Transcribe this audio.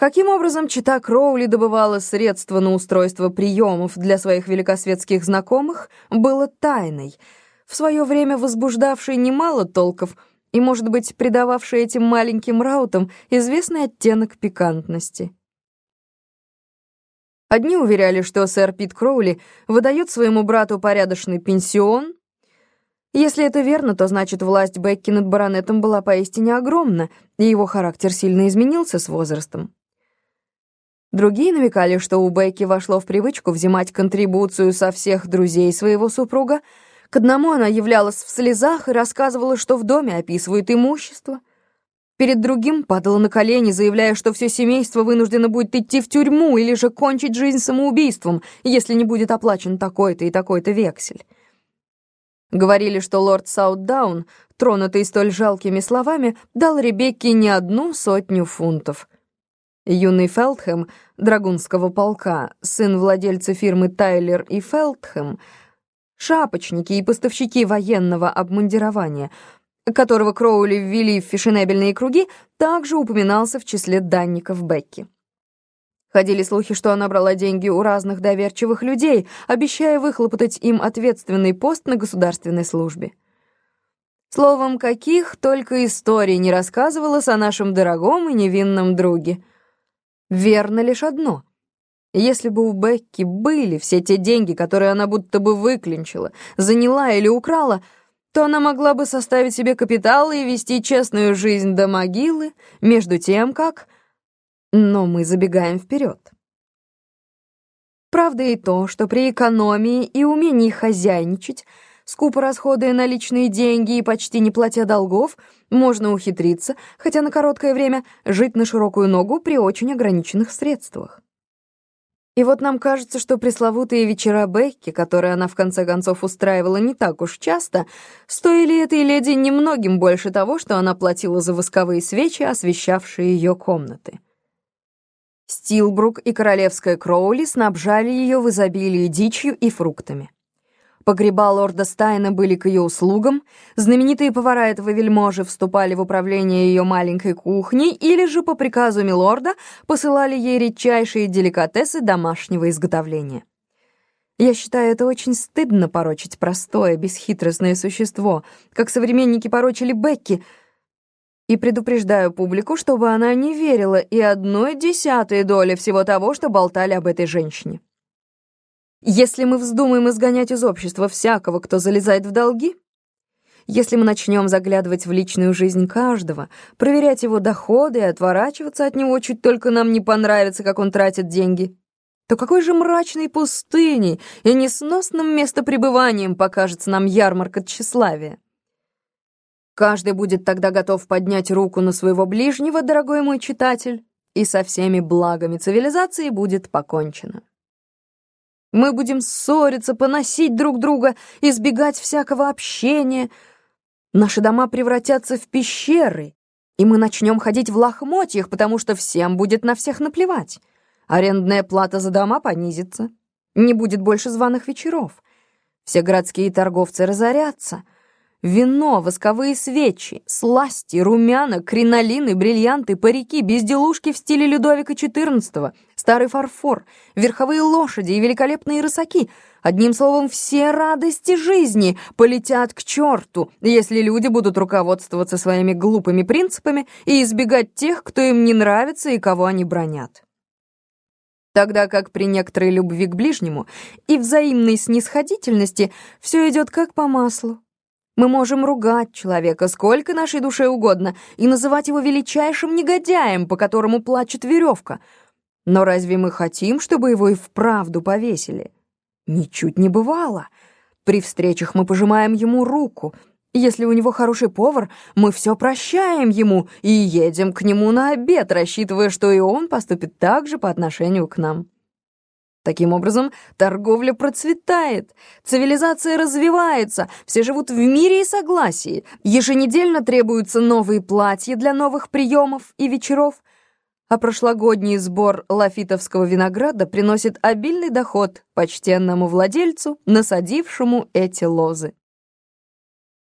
Каким образом чита Кроули добывала средства на устройство приемов для своих великосветских знакомых, было тайной, в свое время возбуждавшей немало толков и, может быть, придававшей этим маленьким раутам известный оттенок пикантности. Одни уверяли, что сэр Пит Кроули выдает своему брату порядочный пенсион, если это верно, то значит власть Бекки над баронетом была поистине огромна, и его характер сильно изменился с возрастом. Другие намекали, что у Бекки вошло в привычку взимать контрибуцию со всех друзей своего супруга. К одному она являлась в слезах и рассказывала, что в доме описывают имущество. Перед другим падала на колени, заявляя, что все семейство вынуждено будет идти в тюрьму или же кончить жизнь самоубийством, если не будет оплачен такой-то и такой-то вексель. Говорили, что лорд Саутдаун, тронутый столь жалкими словами, дал Ребекке не одну сотню фунтов — Юный Фелтхэм, драгунского полка, сын владельца фирмы Тайлер и Фелтхэм, шапочники и поставщики военного обмундирования, которого Кроули ввели в фешенебельные круги, также упоминался в числе данников Бекки. Ходили слухи, что она брала деньги у разных доверчивых людей, обещая выхлопотать им ответственный пост на государственной службе. Словом, каких только историй не рассказывалось о нашем дорогом и невинном друге — Верно лишь одно. Если бы у Бекки были все те деньги, которые она будто бы выклинчила, заняла или украла, то она могла бы составить себе капитал и вести честную жизнь до могилы, между тем как... Но мы забегаем вперед. Правда и то, что при экономии и умении хозяйничать — Скупо расходуя наличные деньги и почти не платя долгов, можно ухитриться, хотя на короткое время, жить на широкую ногу при очень ограниченных средствах. И вот нам кажется, что пресловутые вечера Бекки, которые она в конце концов устраивала не так уж часто, стоили этой леди немногим больше того, что она платила за восковые свечи, освещавшие ее комнаты. Стилбрук и королевская Кроули снабжали ее в изобилии дичью и фруктами. Погреба лорда Стайна были к ее услугам, знаменитые повара этого вельможи вступали в управление ее маленькой кухней или же по приказу милорда посылали ей редчайшие деликатесы домашнего изготовления. Я считаю это очень стыдно порочить простое, бесхитростное существо, как современники порочили Бекки, и предупреждаю публику, чтобы она не верила и одной десятой доли всего того, что болтали об этой женщине. Если мы вздумаем изгонять из общества всякого, кто залезает в долги, если мы начнем заглядывать в личную жизнь каждого, проверять его доходы и отворачиваться от него, чуть только нам не понравится, как он тратит деньги, то какой же мрачной пустыней и несносным местопребыванием покажется нам ярмарка тщеславия. Каждый будет тогда готов поднять руку на своего ближнего, дорогой мой читатель, и со всеми благами цивилизации будет покончено. Мы будем ссориться, поносить друг друга, избегать всякого общения. Наши дома превратятся в пещеры, и мы начнем ходить в лохмотьях, потому что всем будет на всех наплевать. Арендная плата за дома понизится. Не будет больше званых вечеров. Все городские торговцы разорятся — Вино, восковые свечи, сласти, румяна, кринолины, бриллианты, парики, безделушки в стиле Людовика XIV, старый фарфор, верховые лошади и великолепные рысаки. Одним словом, все радости жизни полетят к черту, если люди будут руководствоваться своими глупыми принципами и избегать тех, кто им не нравится и кого они бронят. Тогда как при некоторой любви к ближнему и взаимной снисходительности все идет как по маслу. Мы можем ругать человека сколько нашей душе угодно и называть его величайшим негодяем, по которому плачет веревка. Но разве мы хотим, чтобы его и вправду повесили? Ничуть не бывало. При встречах мы пожимаем ему руку. Если у него хороший повар, мы все прощаем ему и едем к нему на обед, рассчитывая, что и он поступит так же по отношению к нам. Таким образом, торговля процветает, цивилизация развивается, все живут в мире и согласии, еженедельно требуются новые платья для новых приемов и вечеров, а прошлогодний сбор лафитовского винограда приносит обильный доход почтенному владельцу, насадившему эти лозы.